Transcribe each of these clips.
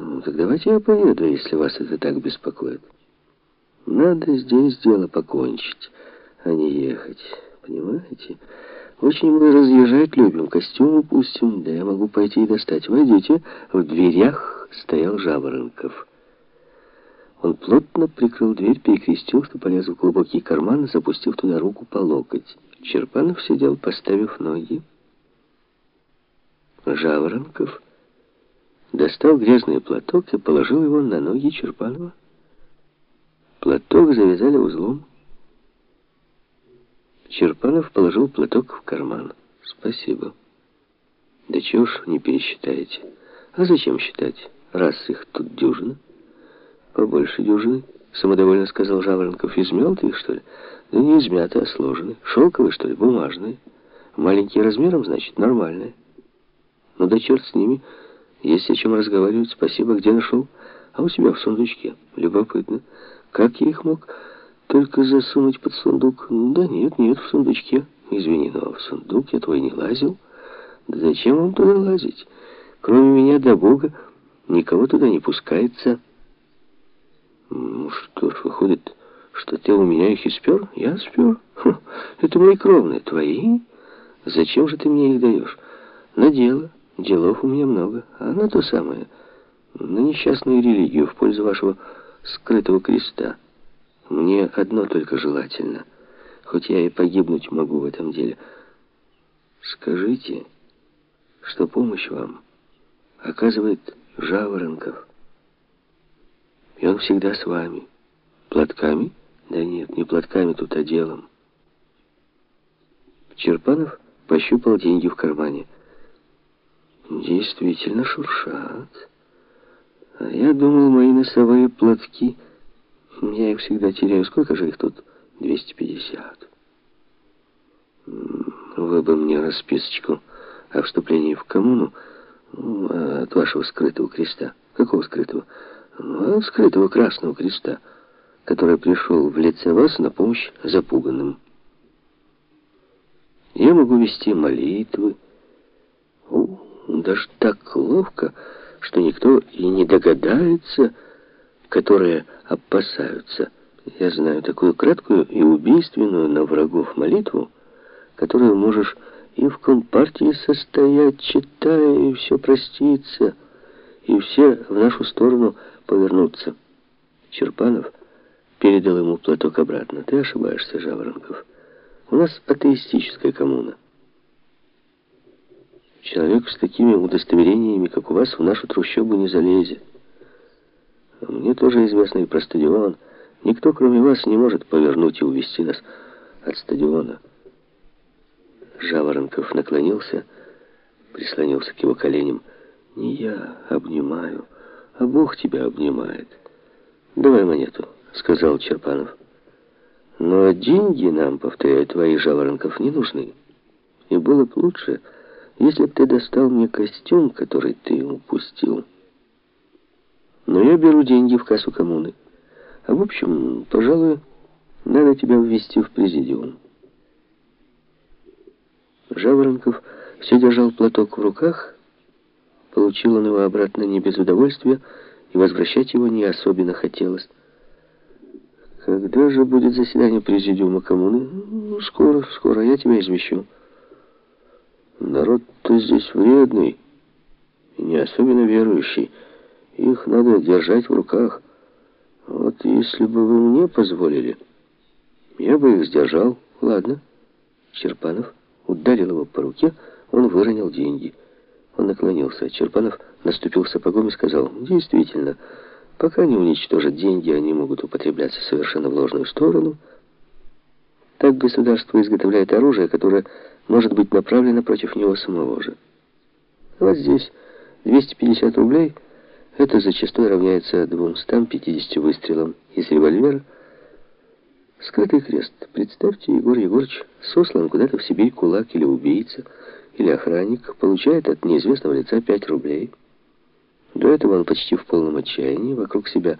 Ну, так давайте я поеду, если вас это так беспокоит. Надо здесь дело покончить, а не ехать. Понимаете? Очень мы разъезжать любим, костюм упустим. Да я могу пойти и достать. Войдите. В дверях стоял Жаворонков. Он плотно прикрыл дверь, перекрестился, полез в глубокий карман, запустив туда руку по локоть. Черпанов сидел, поставив ноги. Жаворонков достал грязный платок и положил его на ноги Черпанова. Платок завязали узлом. Черпанов положил платок в карман. «Спасибо». «Да чего ж не пересчитаете?» «А зачем считать, раз их тут дюжина?» «Побольше дюжины», — самодовольно сказал Жаворонков. «Измял ты их, что ли?» «Да не измяты, а сложены. Шелковые, что ли, бумажные. Маленькие размером, значит, нормальные. Ну да черт с ними. Есть о чем разговаривать. Спасибо. Где нашел?» «А у себя в сундучке. Любопытно. Как я их мог только засунуть под сундук?» «Да нет, нет, в сундучке. Извини, но в сундук я твой не лазил. Да зачем вам туда лазить? Кроме меня до Бога никого туда не пускается». Ну что ж, выходит, что ты у меня их и спер? Я спер. Хм, это мои кровные, твои. Зачем же ты мне их даешь? На дело. Делов у меня много. А на то самое. На несчастную религию в пользу вашего скрытого креста. Мне одно только желательно. Хоть я и погибнуть могу в этом деле. Скажите, что помощь вам оказывает Жаворонков. И он всегда с вами. Платками? Да нет, не платками тут, а делом. Черпанов пощупал деньги в кармане. Действительно шуршат. А я думал, мои носовые платки... Я их всегда теряю. Сколько же их тут? 250. Вы бы мне расписочку о вступлении в коммуну ну, от вашего скрытого креста. Какого скрытого? Ну, скрытого Красного Креста, который пришел в лице вас на помощь запуганным. Я могу вести молитвы, О, даже так ловко, что никто и не догадается, которые опасаются. Я знаю такую краткую и убийственную на врагов молитву, которую можешь и в компартии состоять, читая, и все проститься, и все в нашу сторону повернуться. Черпанов передал ему платок обратно. Ты ошибаешься, Жаворонков. У нас атеистическая коммуна. Человек с такими удостоверениями, как у вас, в нашу трущобу не залезет. Мне тоже известно и про стадион. Никто, кроме вас, не может повернуть и увести нас от стадиона. Жаворонков наклонился, прислонился к его коленям. «Не я обнимаю» а Бог тебя обнимает. Давай монету, сказал Черпанов. Но деньги нам, повторяю, твои Жаворонков не нужны. И было бы лучше, если бы ты достал мне костюм, который ты упустил. Но я беру деньги в кассу коммуны. А в общем, пожалуй, надо тебя ввести в президиум. Жаворонков все держал платок в руках, Получил он его обратно не без удовольствия, и возвращать его не особенно хотелось. Когда же будет заседание президиума коммуны? Ну, скоро, скоро, я тебя извещу. Народ-то здесь вредный и не особенно верующий. Их надо держать в руках. Вот если бы вы мне позволили, я бы их сдержал. Ладно. Черпанов ударил его по руке, он выронил деньги. Он наклонился. Черпанов наступил сапогом и сказал, «Действительно, пока не уничтожат деньги, они могут употребляться совершенно в ложную сторону. Так государство изготовляет оружие, которое может быть направлено против него самого же. Вот здесь 250 рублей, это зачастую равняется 250 выстрелам из револьвера. Скрытый крест. Представьте, Егор Егорович сослан куда-то в Сибирь кулак или убийца, или охранник получает от неизвестного лица 5 рублей. До этого он почти в полном отчаянии. Вокруг себя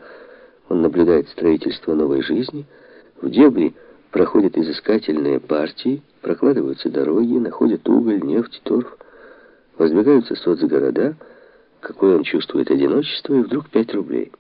он наблюдает строительство новой жизни. В дебри проходят изыскательные партии, прокладываются дороги, находят уголь, нефть, торф, воздвигаются соцгорода, какое он чувствует одиночество, и вдруг пять рублей.